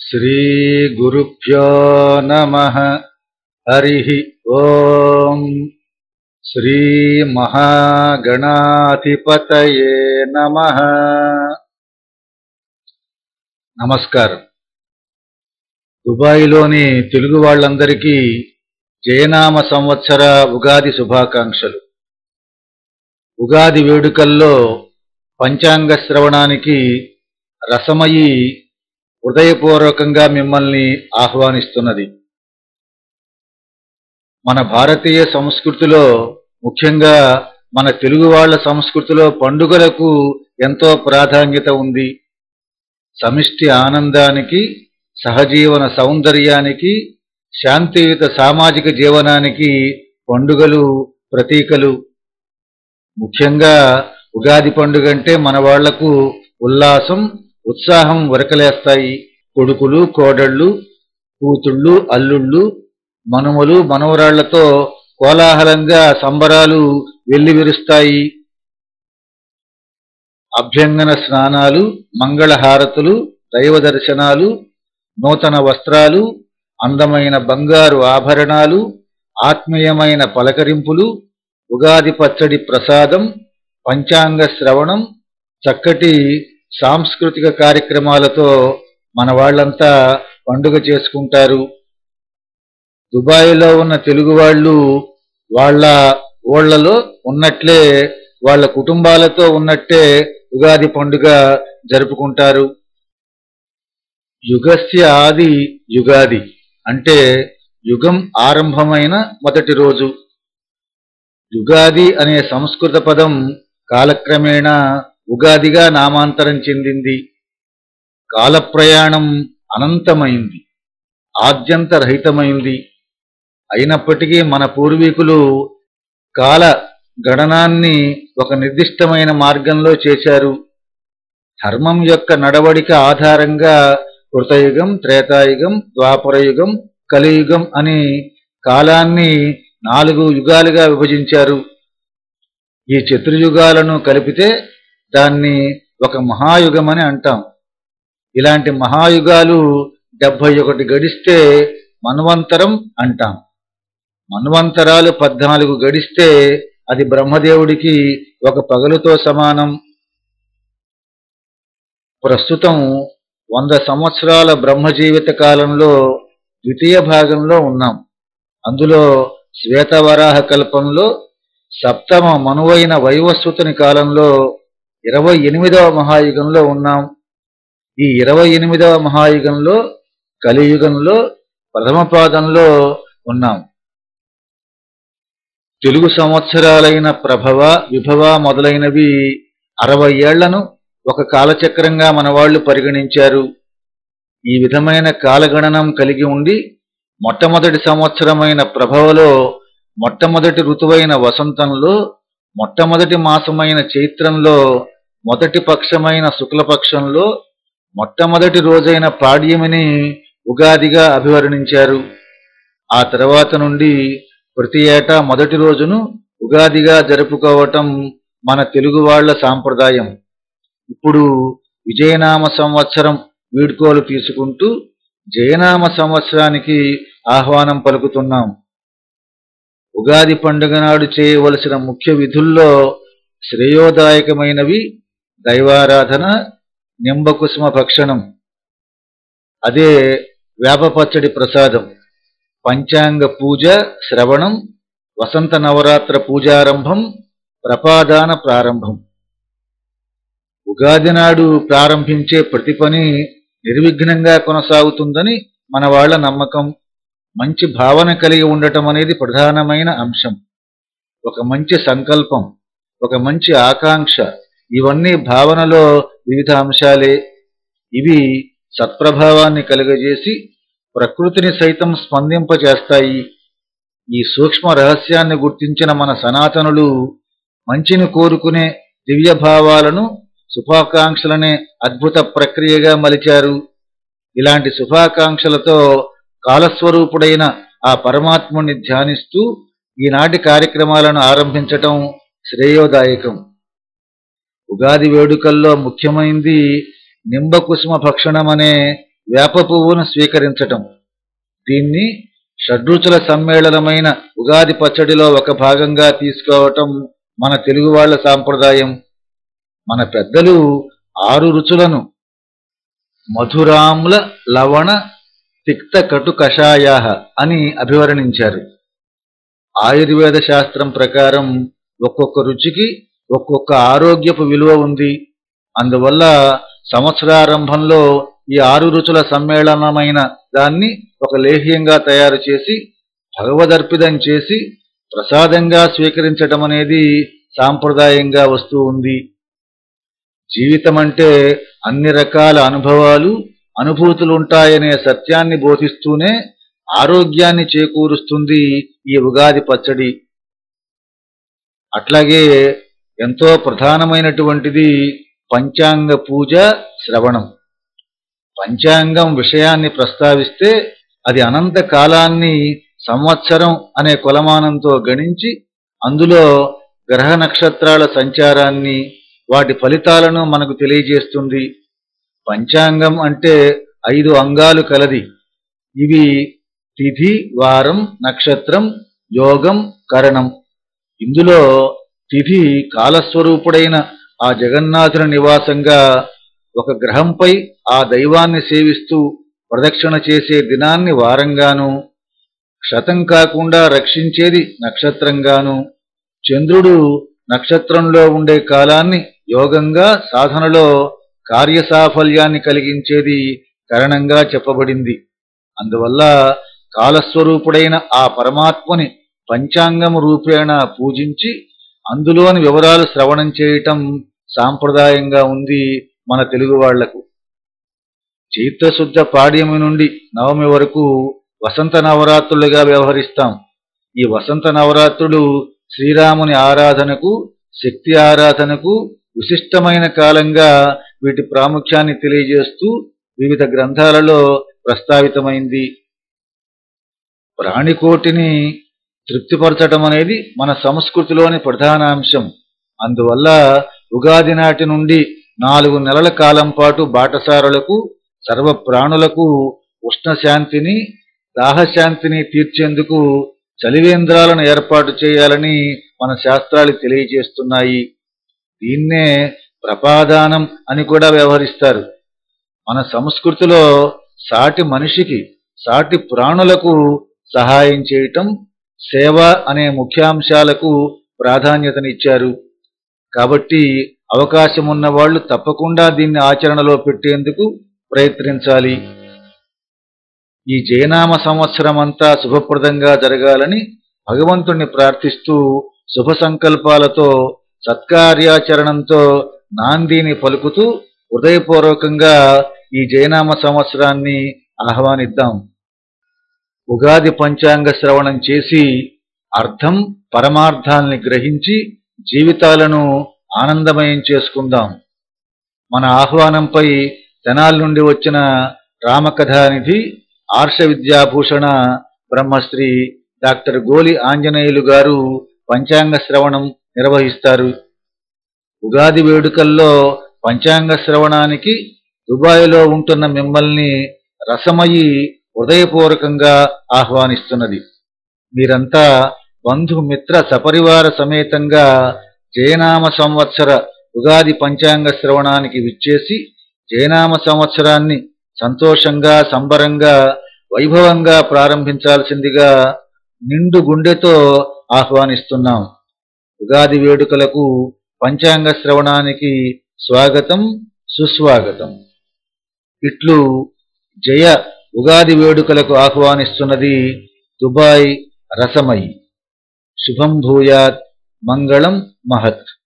श्रीगुरुभ्यो नमः हरिः ॐ శ్రీమహాగణాధిపతయే నమః నమస్కారం దుబాయ్లోని తెలుగు వాళ్ళందరికీ జయనామ సంవత్సర ఉగాది శుభాకాంక్షలు ఉగాది వేడుకల్లో పంచాంగ శ్రవణానికి రసమయి హృదయపూర్వకంగా మిమ్మల్ని ఆహ్వానిస్తున్నది. మన భారతీయ సంస్కృతిలో ముఖ్యంగా మన తెలుగు వాళ్ళ సంస్కృతిలో పండుగలకు ఎంతో ప్రాధాన్యత ఉంది. సమిష్టి ఆనందానికి సహజీవన సౌందర్యానికి శాంతియుత సామాజిక జీవనానికి పండుగలు ప్రతీకలు. ముఖ్యంగా ఉగాది పండుగ అంటే మన వాళ్ళకు ఉల్లాసం ఉత్సాహం వరకలేస్తాయి కొడుకులు కోడళ్ళు కూతుళ్ళు అల్లుళ్ళు మనుమలు మనవరాళ్ళతో కోలాహలంగా సంబరాలు వెల్లివిరుస్తాయి. అభ్యంగన స్నానాలు మంగళహారతులు దైవ దర్శనాలు నూతన వస్త్రాలు అందమైన బంగారు ఆభరణాలు ఆత్మీయమైన పలకరింపులు ఉగాది పచ్చడి ప్రసాదం పంచాంగ శ్రవణం చక్కటి సాంస్కృతిక కార్యక్రమాలతో మన వాళ్ళంతా పండుగ చేసుకుంటారు. దుబాయ్లో ఉన్న తెలుగు వాళ్ళు వాళ్ళ ఊళ్ళలో ఉన్నట్లే వాళ్ళ కుటుంబాలతో ఉన్నట్టే ఉగాది పండుగ జరుపుకుంటారు. యుగస్య ఆది యుగాది అంటే యుగం ఆరంభమైన మొదటి రోజు. యుగాది అనే సంస్కృత పదం కాలక్రమేణా ఉగాదిగా నామాంతరం చెందింది. కాలప్రయాణం అనంతమైంది. ఆద్యంతరహితమైంది. అయినప్పటికీ మన పూర్వీకులు కాల గణనాన్ని ఒక నిర్దిష్టమైన మార్గంలో చేశారు. ధర్మం యొక్క నడవడిక ఆధారంగా కృతయుగం త్రేతాయుగం ద్వాపరయుగం కలియుగం అని కాలాన్ని నాలుగు యుగాలుగా విభజించారు. ఈ చతుర్యుగాలను కలిపితే దాన్ని ఒక మహాయుగమని అంటాం. ఇలాంటి మహాయుగాలు డెబ్భై ఒకటి గడిస్తే మన్వంతరం అంటాం. మన్వంతరాలు పద్నాలుగు గడిస్తే అది బ్రహ్మదేవుడికి ఒక పగలుతో సమానం. ప్రస్తుతం వంద సంవత్సరాల బ్రహ్మ జీవిత కాలంలో ద్వితీయ భాగంలో ఉన్నాం. అందులో శ్వేతవరాహ కల్పంలో సప్తమ మనువైన వైవస్వతుని కాలంలో ఇరవై ఎనిమిదవ మహాయుగంలో ఉన్నాం. ఈ ఇరవై ఎనిమిదవ మహాయుగంలో కలియుగంలో ప్రథమ పాదంలో ఉన్నాం. తెలుగు సంవత్సరాలైన ప్రభవ విభవ మొదలైనవి అరవై ఏళ్ళను ఒక కాలచక్రంగా మనవాళ్ళు పరిగణించారు. ఈ విధమైన కాలగణనం కలిగి ఉండి మొట్టమొదటి సంవత్సరమైన ప్రభవలో మొట్టమొదటి ఋతువైన వసంతంలో మొట్టమొదటి మాసమైన చైత్రంలో మొదటి పక్షమైన శుక్లపక్షంలో మొట్టమొదటి రోజైన పాడ్యమిని ఉగాదిగా అభివర్ణించారు. ఆ తర్వాత నుండి ప్రతి ఏటా మొదటి రోజును ఉగాదిగా జరుపుకోవటం మన తెలుగువాళ్ళ సాంప్రదాయం. ఇప్పుడు విజయనామ సంవత్సరం వీడ్కోలు తీసుకుంటూ జయనామ సంవత్సరానికి ఆహ్వానం పలుకుతున్నాం. ఉగాది పండుగ నాడు చేయవలసిన ముఖ్య విధుల్లో శ్రేయోదాయకమైనవి దైవారాధన నింబకుసుమ భక్షణం అదే వేపపచ్చడి ప్రసాదం పంచాంగ పూజ శ్రవణం వసంత నవరాత్ర పూజారంభం ప్రపాదాన ప్రారంభం. ఉగాది నాడు ప్రారంభించే ప్రతి పని నిర్విఘ్నంగా కొనసాగుతుందని మన వాళ్ళ నమ్మకం. మంచి భావన కలిగి ఉండటం అనేది ప్రధానమైన అంశం. ఒక మంచి సంకల్పం ఒక మంచి ఆకాంక్ష ఇవన్నీ భావనలో వివిధ అంశాలే. ఇవి సత్ప్రభావాన్ని కలుగజేసి ప్రకృతిని సైతం స్పందింపజేస్తాయి. ఈ సూక్ష్మ రహస్యాన్ని గుర్తించిన మన సనాతనులు మంచిని కోరుకునే దివ్యభావాలను శుభాకాంక్షలనే అద్భుత ప్రక్రియగా మలిచారు. ఇలాంటి శుభాకాంక్షలతో కాలస్వరూపుడైన ఆ పరమాత్ముని ధ్యానిస్తూ ఈనాటి కార్యక్రమాలను ఆరంభించటం శ్రేయోదాయకం. ఉగాది వేడుకల్లో ముఖ్యమైంది నింబకుసుమ భక్షణం అనే వేప పువ్వును స్వీకరించటం. దీన్ని షడ్రుచుల సమ్మేళనమైన ఉగాది పచ్చడిలో ఒక భాగంగా తీసుకోవటం మన తెలుగు వాళ్ళ సాంప్రదాయం. మన పెద్దలు ఆరు రుచులను మధురాముల లవణ తిక్త కటు కషాయా అని అభివర్ణించారు. ఆయుర్వేద శాస్త్రం ప్రకారం ఒక్కొక్క రుచికి ఒక్కొక్క ఆరోగ్యపు విలువ ఉంది. అందువల్ల సంవత్సరారంభంలో ఈ ఆరు రుచుల సమ్మేళనమైన దాన్ని ఒక లేహ్యంగా తయారు చేసి భగవదర్పితం చేసి ప్రసాదంగా స్వీకరించటం అనేది సాంప్రదాయంగా వస్తూ ఉంది. జీవితం అంటే అన్ని రకాల అనుభవాలు అనుభూతులుంటాయనే సత్యాన్ని బోధిస్తూనే ఆరోగ్యాన్ని చేకూరుస్తుంది ఈ ఉగాది పచ్చడి. అట్లాగే ఎంతో ప్రధానమైనటువంటిది పంచాంగ పూజ శ్రవణం. పంచాంగం విషయాన్ని ప్రస్తావిస్తే అది అనంత కాలాన్ని సంవత్సరం అనే కొలమానంతో గణించి అందులో గ్రహ నక్షత్రాల సంచారాన్ని వాటి ఫలితాలను మనకు తెలియజేస్తుంది. పంచాంగం అంటే ఐదు అంగాలు కలది. ఇవి తిథి వారం నక్షత్రం యోగం కరణం. ఇందులో తిథి కాలస్వరూపుడైన ఆ జగన్నాథుని నివాసంగా ఒక గ్రహంపై ఆ దైవాన్ని సేవిస్తూ ప్రదక్షిణ చేసే దినాన్ని వారంగాను క్షతం కాకుండా రక్షించేది నక్షత్రంగాను చంద్రుడు నక్షత్రంలో ఉండే కాలాన్ని యోగంగా సాధనలో కార్యసాఫల్యాన్ని కలిగించేది కరణంగా చెప్పబడింది. అందువల్ల కాలస్వరూపుడైన ఆ పరమాత్మని పంచాంగము రూపేణ పూజించి అందులోని వివరాలు శ్రవణం చేయటం సాంప్రదాయంగా ఉంది మన తెలుగు వాళ్ళకు. చైత్రశుద్ధ పాడ్యమి నుండి నవమి వరకు వసంత నవరాత్రులుగా వ్యవహరిస్తాం. ఈ వసంత నవరాత్రులు శ్రీరాముని ఆరాధనకు శక్తి ఆరాధనకు విశిష్టమైన కాలంగా వీటి ప్రాముఖ్యాన్ని తెలియజేస్తూ వివిధ గ్రంథాలలో ప్రస్తావితమైంది. ప్రాణికోటిని తృప్తిపరచటం అనేది మన సంస్కృతిలోని ప్రధాన అంశం. అందువల్ల ఉగాది నాటి నుండి నాలుగు నెలల కాలం పాటు బాటసారులకు సర్వ ప్రాణులకు ఉష్ణశాంతిని దాహశాంతిని తీర్చేందుకు చలివేంద్రాలను ఏర్పాటు చేయాలని మన శాస్త్రాలు తెలియజేస్తున్నాయి. దీన్నే ప్రపాదానం అని కూడా వ్యవహరిస్తారు. మన సంస్కృతిలో సాటి మనిషికి సాటి ప్రాణులకు సహాయం చేయటం సేవ అనే ముఖ్యాంశాలకు ప్రాధాన్యతనిచ్చారు. కాబట్టి అవకాశం ఉన్న వాళ్ళు తప్పకుండా దీన్ని ఆచరణలో పెట్టేందుకు ప్రయత్నించాలి. ఈ జయనామ సంవత్సరం అంతా శుభప్రదంగా జరగాలని భగవంతుణ్ణి ప్రార్థిస్తూ శుభ సంకల్పాలతో సత్కార్యాచరణంతో నాందీని పలుకుతూ హృదయపూర్వకంగా ఈ జయనామ సంవత్సరాన్ని ఆహ్వానిద్దాం. ఉగాది పంచాంగ శ్రవణం చేసి అర్థం పరమార్థాల్ని గ్రహించి జీవితాలను ఆనందమయం చేసుకుందాం. మన ఆహ్వానంపై తెనాల నుండి వచ్చిన రామకథానిధి ఆర్ష విద్యాభూషణ బ్రహ్మశ్రీ డాక్టర్ గోలి ఆంజనేయులు గారు పంచాంగ శ్రవణం నిర్వహిస్తారు. ఉగాది వేడుకల్లో పంచాంగ శ్రవణానికి దుబాయ్లో ఉంటున్న మిమ్మల్ని రసమయి హృదయపూర్వకంగా ఆహ్వానిస్తున్నది. మీరంతా బంధుమిత్ర సపరివార సమేతంగా జయనామ సంవత్సర ఉగాది పంచాంగ శ్రవణానికి విచ్చేసి జయనామ సంవత్సరాన్ని సంతోషంగా సంబరంగా వైభవంగా ప్రారంభించాల్సిందిగా నిండు గుండెతో ఆహ్వానిస్తున్నాం. ఉగాది వేడుకలకు పంచాంగ శ్రవణానికి స్వాగతం సుస్వాగతం. ఇట్లు జయ ఉగాది వేడుకలకు ఆహ్వానిస్తున్నది దుబాయ్ రసమయి శుభం భూయాత్ మంగళం మహత్.